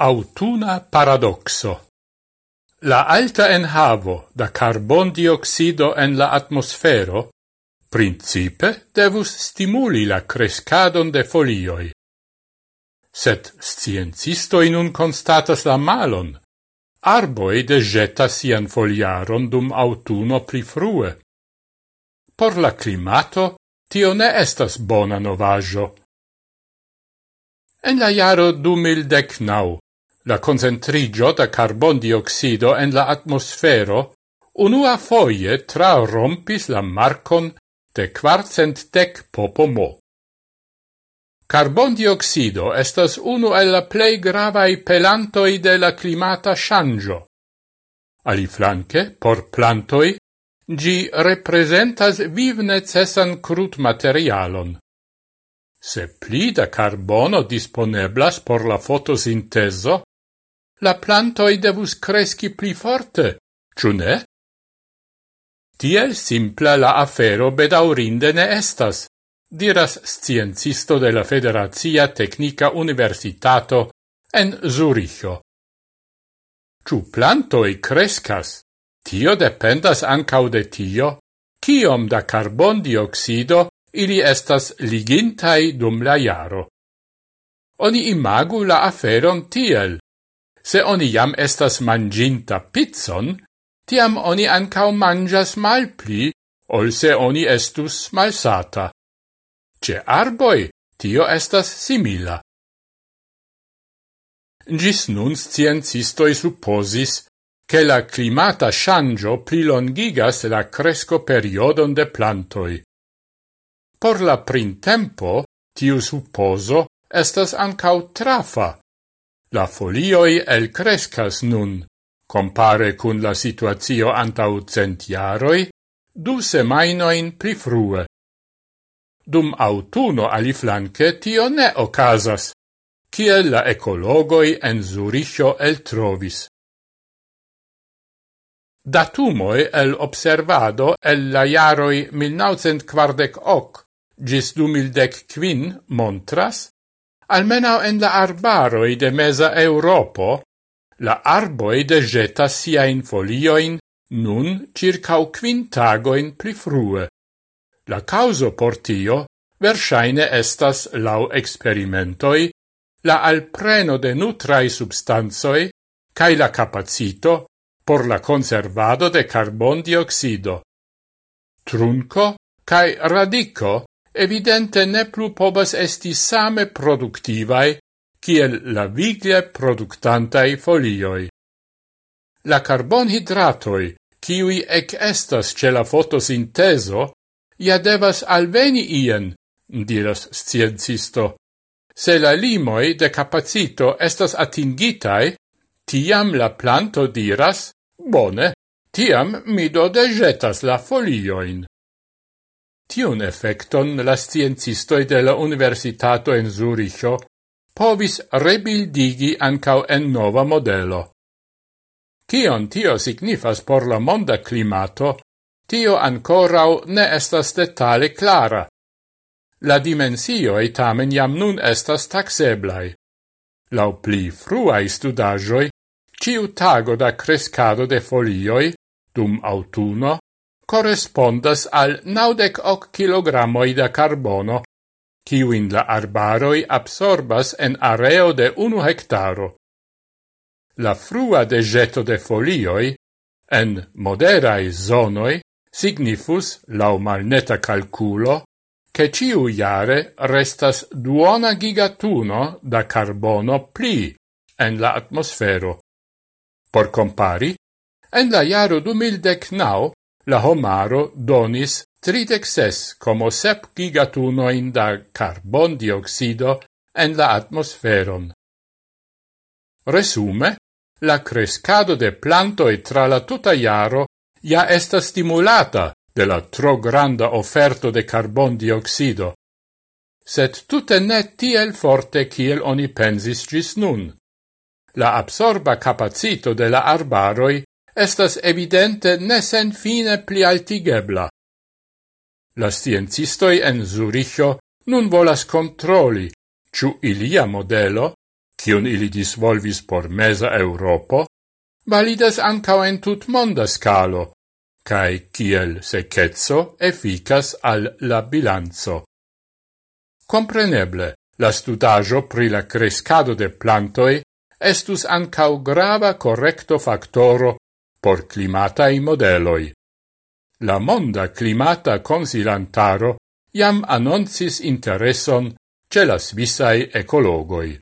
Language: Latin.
Autuna paradoxo. La alta enhavo da carbon dioxido en la atmosfero principe devus stimuli la crescadon de folioi. Set sciencistoi nun constatas la malon. Arboi degetas sian foliaron dum autuno pli frue. Por la climato tio ne estas bona novajo. En la jaro du mil dec nau, La concentrigio da carbondioxido en la atmosfero unua foie trarompis la marcon de quartcent dec popomo. Carbon dioxido estas unu el la plei gravai pelantoi de la climata shangio. Ali flanque, por plantoi, gi representas viv necessan crut materialon. Se pli da carbono disponeblas por la fotosinteso, la plantoi devus cresci pli forte, ciu ne? Tiel simpla la afero bedaurinde ne estas, diras sciencisto de la Federazia Tecnica Universitato en Zuricho. Ciu plantoi crescas, tio dependas ancau de tio, kiom da carbon dioxido ili estas ligintai dum la jaro. Oni imagu la aferon tiel. Se oni jam estas manginta pizzon, tiam oni ancau mangias malpli, ol se oni estus malsata. Ce arboi tio estas simila. Gis nun sciencistoi supposis che la climata shangio prilongigas la cresco periodon de plantoi. Por la printempo, tiu supposo estas ancau trafa, La folioi el crescas nun, compare cun la situazio antau centiaroi, du semainoin pli frue. Dum autuno aliflanque tio ne ocasas, kiel la ecologoi en Zuricho el trovis. Datumoi el observado el la iaroi 1948 gis 2015 montras almenau en la arbaroi de mesa Europo, la arboi degetas siain folioin nun circa quintagoin pli frue. La causo por tio versaine estas lau experimentoi la alpreno de nutrai substanzoi cae la capacito por la conservado de carbon dioxido. Trunco cae radico evidente ne plu povas esti same productivae kiel la vigle productantai folioi. La carbonhidratoi, kiui ec estas ce la fotosinteso, ja devas alveni ien, diras sciencisto. Se la limoi de capacito estas atingitai, tiam la planto diras, bone, tiam mi do dejetas la folioin. Tiun effecton la sciencistoi de la Universitato en Zuricho povis rebildigi ancau en nova modelo. Cion tio signifas por la monda climato, tio ancorau ne estas detale clara. La dimensioi tamen jam nun estas taxeblai. Lau pli fruai studagioi, ciu tago da crescado de folioi, dum autuno, correspondas al naudec hoc kilogramoi da carbono, kiuin la arbaroi absorbas en areo de unu hectaro. La frua degeto de folioi, en moderai zonoi, signifus, lau malneta calculo, che ciu iare restas duona gigatuno da carbono pli en la atmosfero. Por compari, en la iaro du mildec nau, la homaro donis tridexes como sep gigatunoin da carbon dioxido en la atmosferon. Resume, la crescado de plantoi tra la tuta iaro ja esta stimulata de la tro granda offerto de carbon dioxido, set tutte ne tiel forte kiel oni pensis gis nun. La absorba capacito de la arbaroi estas evidente ne sen fine pli altigebla. La sciencistoi en Zuricho nun volas controli, ciu ilia modelo, cion ili disvolvis por mesa Europo, validas ancao en tut monda scalo, cae ciel secezzo efficas al la bilanzo. Compreneble, la studajo pri la crescado de plantoi estus ancao grava correcto factoro por climatai modeloi. La Monda Climata Consilantaro iam annoncis intereson ce las visai ecologoi.